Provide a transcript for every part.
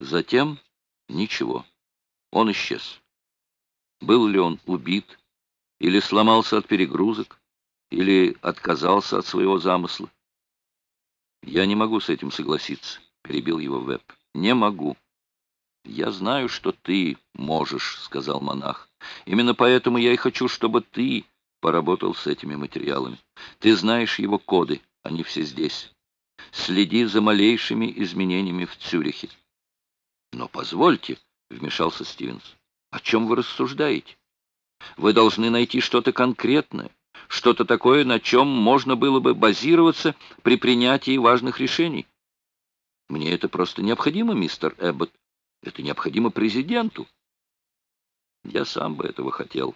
Затем ничего. Он исчез. Был ли он убит, или сломался от перегрузок, или отказался от своего замысла? «Я не могу с этим согласиться», — перебил его Веб. «Не могу». «Я знаю, что ты можешь», — сказал монах. «Именно поэтому я и хочу, чтобы ты поработал с этими материалами. Ты знаешь его коды, они все здесь. Следи за малейшими изменениями в Цюрихе». «Но позвольте», — вмешался Стивенс, — «о чем вы рассуждаете? Вы должны найти что-то конкретное, что-то такое, на чем можно было бы базироваться при принятии важных решений. Мне это просто необходимо, мистер Эббот. Это необходимо президенту. Я сам бы этого хотел.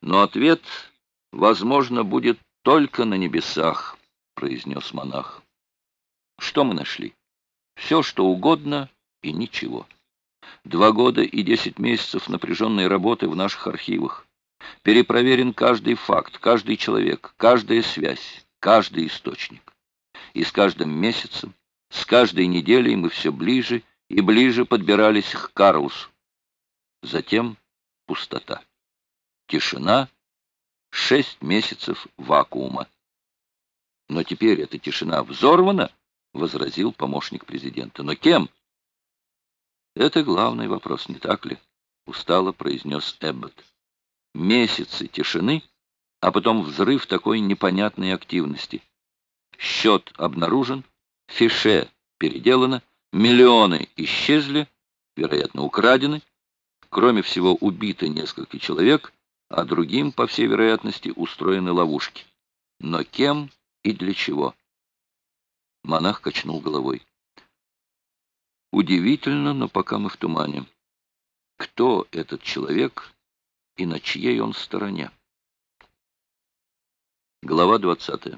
Но ответ, возможно, будет только на небесах, произнес монах. Что мы нашли? Все, что угодно и ничего. Два года и десять месяцев напряженной работы в наших архивах. Перепроверен каждый факт, каждый человек, каждая связь, каждый источник. И с каждым месяцем, с каждой неделей мы все ближе и ближе подбирались к Карлсу. Затем пустота. Тишина, шесть месяцев вакуума. Но теперь эта тишина взорвана, возразил помощник президента. Но кем? Это главный вопрос, не так ли? Устало произнес Эббот месяцы тишины, а потом взрыв такой непонятной активности. Счет обнаружен, фише переделано, миллионы исчезли, вероятно, украдены, кроме всего убито несколько человек, а другим, по всей вероятности, устроены ловушки. Но кем и для чего? Монах качнул головой. Удивительно, но пока мы в тумане. Кто этот человек, и на чьей он стороне. Глава 20.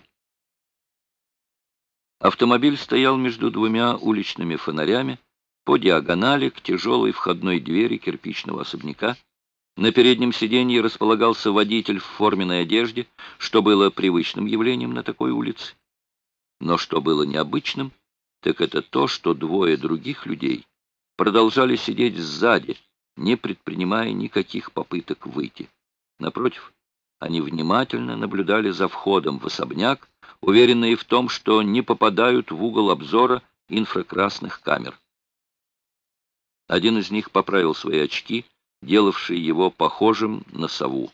Автомобиль стоял между двумя уличными фонарями по диагонали к тяжелой входной двери кирпичного особняка. На переднем сиденье располагался водитель в форменной одежде, что было привычным явлением на такой улице. Но что было необычным, так это то, что двое других людей продолжали сидеть сзади, не предпринимая никаких попыток выйти. Напротив, они внимательно наблюдали за входом в особняк, уверенные в том, что не попадают в угол обзора инфракрасных камер. Один из них поправил свои очки, делавшие его похожим на сову.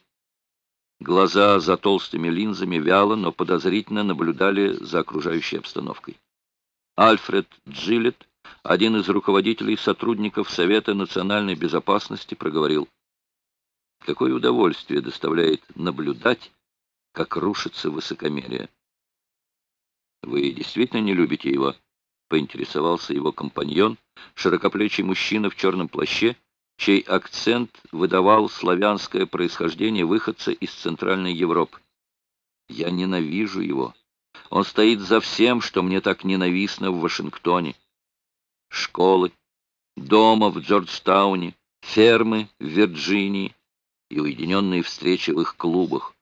Глаза за толстыми линзами вяло, но подозрительно наблюдали за окружающей обстановкой. Альфред Джилет один из руководителей сотрудников Совета национальной безопасности проговорил. Какое удовольствие доставляет наблюдать, как рушится высокомерие. «Вы действительно не любите его?» — поинтересовался его компаньон, широкоплечий мужчина в черном плаще, чей акцент выдавал славянское происхождение выходца из Центральной Европы. «Я ненавижу его. Он стоит за всем, что мне так ненавистно в Вашингтоне школы, дома в Джорджтауне, фермы в Вирджинии и уединенные встречи в их клубах.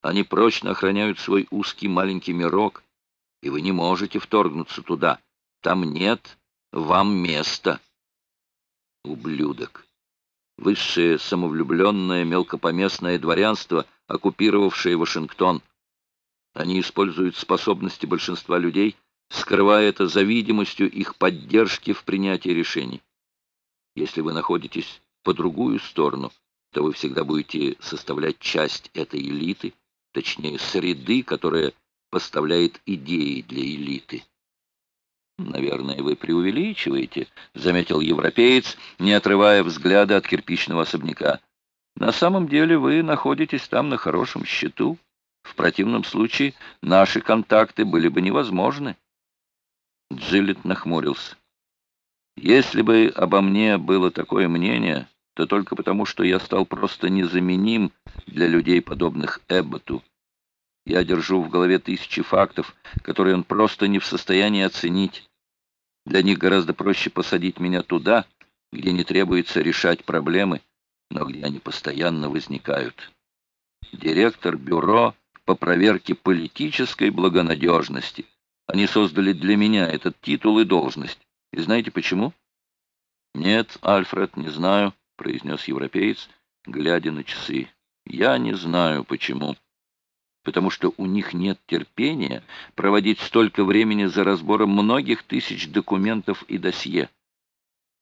Они прочно охраняют свой узкий маленький мирок, и вы не можете вторгнуться туда. Там нет вам места. Ублюдок. Высшее самовлюбленное мелкопоместное дворянство, оккупировавшее Вашингтон. Они используют способности большинства людей скрывая это за видимостью их поддержки в принятии решений. Если вы находитесь по другую сторону, то вы всегда будете составлять часть этой элиты, точнее, среды, которая поставляет идеи для элиты. «Наверное, вы преувеличиваете», — заметил европеец, не отрывая взгляда от кирпичного особняка. «На самом деле вы находитесь там на хорошем счету. В противном случае наши контакты были бы невозможны». Джилет нахмурился. «Если бы обо мне было такое мнение, то только потому, что я стал просто незаменим для людей, подобных Эбботу. Я держу в голове тысячи фактов, которые он просто не в состоянии оценить. Для них гораздо проще посадить меня туда, где не требуется решать проблемы, но где они постоянно возникают. Директор бюро по проверке политической благонадежности. Они создали для меня этот титул и должность. И знаете почему? «Нет, Альфред, не знаю», — произнес европеец, глядя на часы. «Я не знаю, почему. Потому что у них нет терпения проводить столько времени за разбором многих тысяч документов и досье.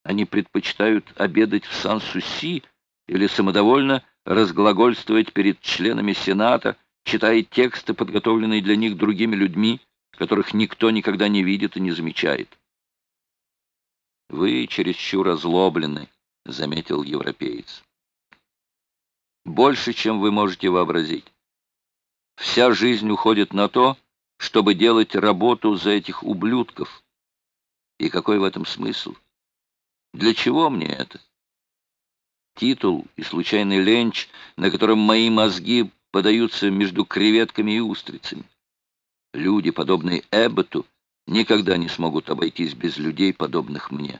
Они предпочитают обедать в Сан-Суси или самодовольно разглагольствовать перед членами Сената, читая тексты, подготовленные для них другими людьми, которых никто никогда не видит и не замечает. «Вы чересчур озлоблены», — заметил европеец. «Больше, чем вы можете вообразить. Вся жизнь уходит на то, чтобы делать работу за этих ублюдков. И какой в этом смысл? Для чего мне это? Титул и случайный ленч, на котором мои мозги подаются между креветками и устрицами. Люди, подобные Эбботу, никогда не смогут обойтись без людей, подобных мне.